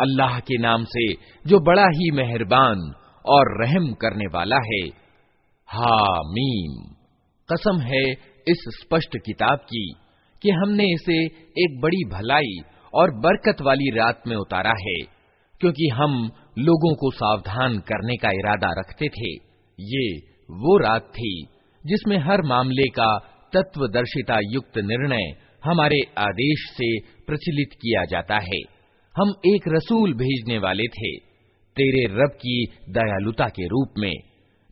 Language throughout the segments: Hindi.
अल्लाह के नाम से जो बड़ा ही मेहरबान और रहम करने वाला है। हामीम। कसम है इस स्पष्ट किताब की कि हमने इसे एक बड़ी भलाई और बरकत वाली रात में उतारा है, क्योंकि हम लोगों को सावधान करने का इरादा रखते थे। ये वो रात थी जिसमें हर मामले का तत्वदर्शिता युक्त निर्णय हमारे आदेश से प्रचलित किया जाता है। हम एक रसूल भेजने वाले थे। तेरे रब की दयालुता के रूप में।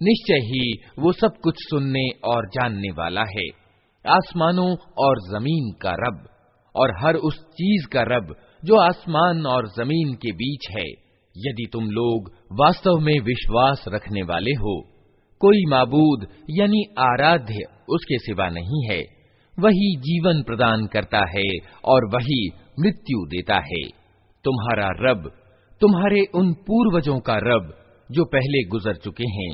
निश्चय ही वो सब कुछ सुनने और जानने वाला है। आसमानों और ज़मीन का रब और हर उस चीज़ का रब जो आसमान और ज़मीन के बीच है। यदि तुम लोग वास्तव में विश्वास रखने वाले हो कोई माबूद यानी आराध्य उसके सिवा नहीं है वही जीवन प्रदान करता है और वही मृत्यु देता है तुम्हारा रब तुम्हारे उन पूर्वजों का रब जो पहले गुजर चुके हैं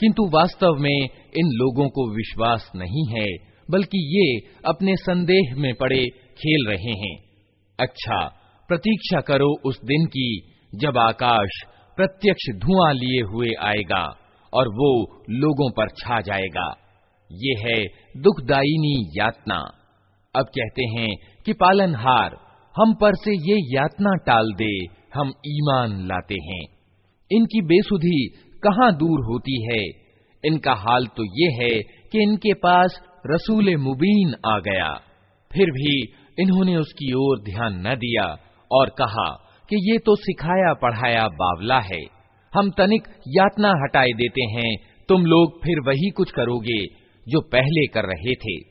किंतु वास्तव में इन लोगों को विश्वास नहीं है बल्कि ये अपने संदेह में पड़े खेल रहे हैं अच्छा प्रतीक्षा करो उस दिन की जब आकाश प्रत्यक्ष धुआं लिए हुए आएगा और वो लोगों पर छा जाएगा ये है दुखदायिनी यातना अब कहते हैं कि पालनहार हम पर से ये यातना टाल दे, हम ईमान लाते हैं। इनकी बेसुधी कहाँ दूर होती है? इनका हाल तो ये है कि इनके पास रसूल मुबीन आ गया। फिर भी इन्होंने उसकी ओर ध्यान न दिया और कहा कि ये तो सिखाया पढ़ाया बावला है। हम तनिक यातना हटाए देते हैं, तुम लोग फिर वही कुछ करोगे जो पहले कर रहे थे।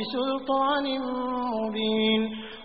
बिसुल्तानिन मुबीन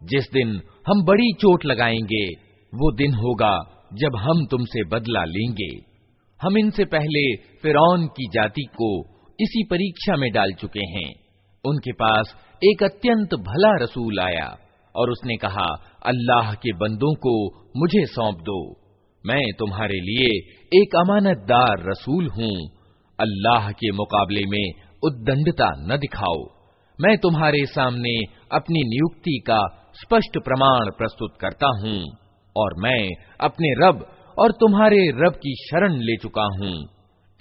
जिस दिन हम बड़ी चोट लगाएंगे वो दिन होगा जब हम तुमसे बदला लेंगे हम इनसे पहले फिरौन की जाति को इसी परीक्षा में डाल चुके हैं। उनके पास एक अत्यंत भला रसूल आया और उसने कहा, अल्लाह के बंदों को मुझे सौंप दो। मैं तुम्हारे लिए एक अमानतदार रसूल हूँ। अल्लाह के मुकाबले में उद्दंडता न दिखाओ। मैं तुम्हारे सामने अपनी नियुक्ति का स्पष्ट प्रमाण प्रस्तुत करता हूँ और मैं अपने रब और तुम्हारे रब की शरण ले चुका हूँ।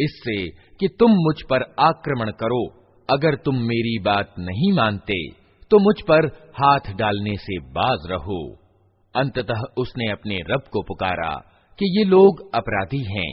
इससे कि तुम मुझ पर आक्रमण करो। अगर तुम मेरी बात नहीं मानते तो मुझ पर हाथ डालने से बाज रहो। अंततः उसने अपने रब को पुकारा कि ये लोग अपराधी हैं।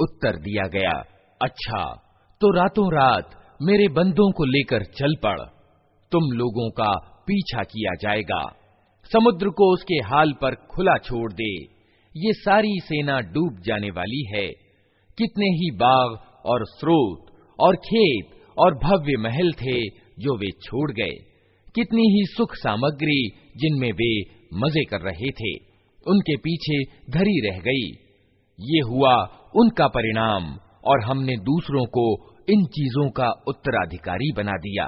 उत्तर दिया गया अच्छा तो रातों रात मेरे बंदों को लेकर चल पड़ तुम लोगों का पीछा किया जाएगा समुद्र को उसके हाल पर खुला छोड़ दे ये सारी सेना डूब जाने वाली है कितने ही बाग और स्रोत और खेत और भव्य महल थे जो वे छोड़ गए। कितनी ही सुख सामग्री जिनमें वे मज़े कर रहे थे, उनके पीछे धरी रह गई। ये हुआ उनका परिणाम और हमने दूसरों को इन चीज़ों का उत्तराधिकारी बना दिया।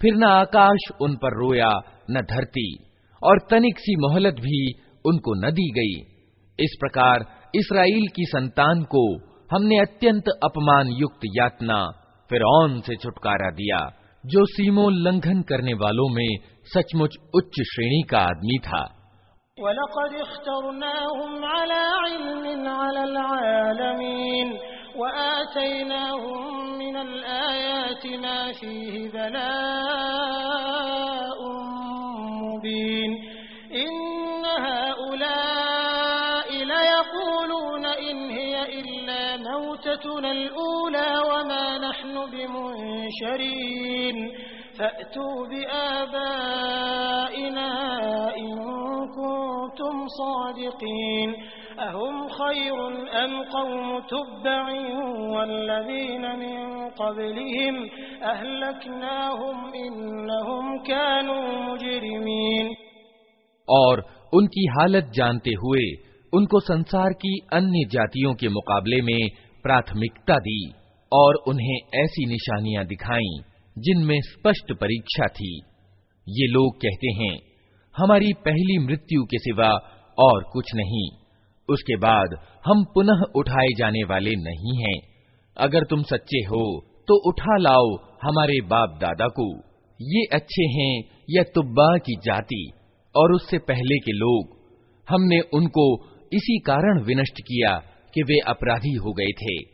फिर न आकाश उन पर रोया, न धरती, और तनिक सी मोहलत भी उनको न दी गई। इस प्रकार इसराइल की संतान को हमने अत्यंत अपमान युक्त यातना फिर से छुटकारा दिया, जो सीमोल्लंघन करने वालों में सचमुच उच्च श्रेणी का आदमी था। बिमुनशरीन फअतू बिआबाइना इन कुंतुम सादिकीन अहुम खैरुन अम कौम तुब्बइन वल्लज़ीन मिन क़ब्लिहिम अहलकनाहुम इन्नहुम कानू मुजरिमीन और उनकी हालत जानते हुए उनको संसार की अन्य जातियों के मुकाबले में प्राथमिकता दी और उन्हें ऐसी निशानियाँ दिखाई, जिनमें स्पष्ट परीक्षा थी। ये लोग कहते हैं, हमारी पहली मृत्यु के सिवा और कुछ नहीं। उसके बाद हम पुनः उठाए जाने वाले नहीं हैं। अगर तुम सच्चे हो तो उठा लाओ हमारे बाप दादा को। ये अच्छे हैं या तुब्बा की जाति। और उससे पहले के लोग, हमने उनको इसी कारण विनष्ट किया कि वे अपराधी हो गए थे।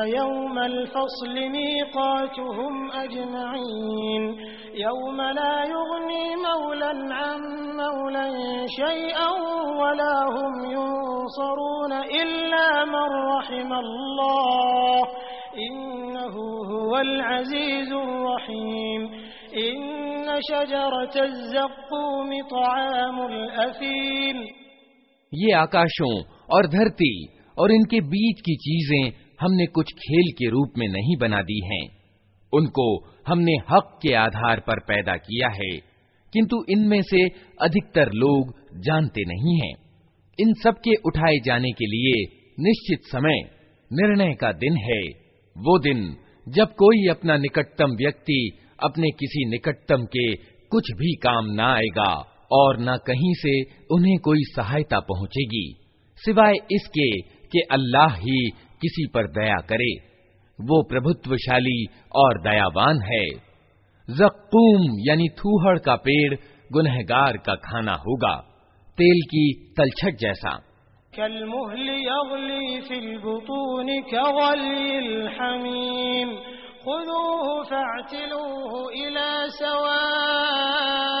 ला यअलमून इन्न यौमल फस्ल मीक़ातुहुम अजमईन यौम ला युग़नी मौलन अन मौलन शैअन वला हुम युनसरून इल्ला मन रहिमल्लाह इन्नहु हुवल अज़ीज़ुर रहीम इन्न शजरतज़ ज़क़्क़ूम तआमुल अफ़ीम ये आकाशों और धरती और इनके बीच की चीजें हमने कुछ खेल के रूप में नहीं बना दी हैं। उनको हमने हक के आधार पर पैदा किया है। किंतु इनमें से अधिकतर लोग जानते नहीं हैं। इन सब के उठाए जाने के लिए निश्चित समय, निर्णय का दिन है। वो दिन जब कोई अपना निकटतम व्यक्ति अपने किसी निकटतम के कुछ भी काम न आएगा और न कहीं से उन्हें कोई सहायता पहुंचेगी। सिवाय इसके कि अल्लाह ही किसी पर दया करे। वो प्रभुत्वशाली और दयावान है। जक्कूम यानी थूहड़ का पेड़ गुनहगार का खाना होगा। तेल की तलछट जैसा। हमीम। खुदूह फअतिलूह इला सवाइल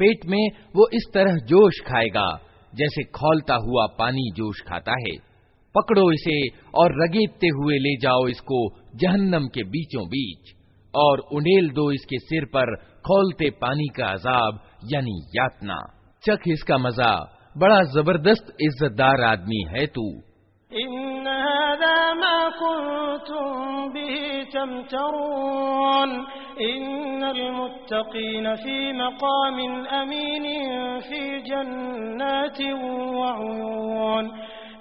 पेट में वो इस तरह जोश खाएगा जैसे खोलता हुआ पानी जोश खाता है पकड़ो इसे और रगेदते हुए ले जाओ इसको जहन्नम के बीचों बीच और उंडेल दो इसके सिर पर खोलते पानी का अजाब यानी यातना चख इसका मजा बड़ा जबरदस्त इज्जतदार आदमी है तू इन्नल फी मकाम अमीन फी जन्नत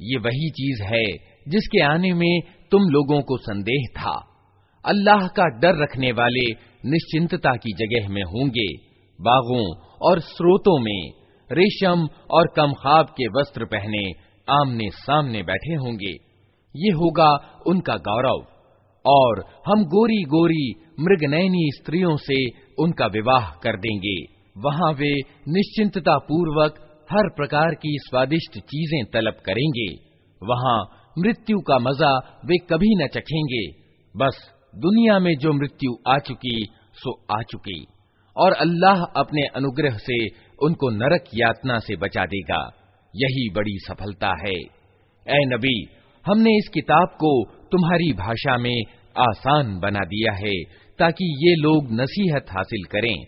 ये वही चीज है जिसके आने में तुम लोगों को संदेह था अल्लाह का डर रखने वाले निश्चिंतता की जगह में होंगे बागों और स्रोतों में रेशम और कमखाब के वस्त्र पहने आमने सामने बैठे होंगे। ये होगा उनका गौरव। और हम गोरी गोरी मृगनयनी स्त्रियों से उनका विवाह कर देंगे। वहाँ वे निश्चिंतता पूर्वक हर प्रकार की स्वादिष्ट चीज़ें तलब करेंगे। वहाँ मृत्यु का मज़ा वे कभी न चखेंगे। बस दुनिया में जो मृत्यु आ चुकी, सो आ चुकी। और अल्लाह अपने अनुग्रह से उनको नरक यातना से बचा देगा। यही बड़ी सफलता है। ए नबी, हमने इस किताब को तुम्हारी भाषा में आसान बना दिया है ताकि ये लोग नसीहत हासिल करें।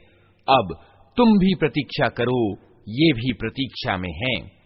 अब तुम भी प्रतीक्षा करो, ये भी प्रतीक्षा में हैं।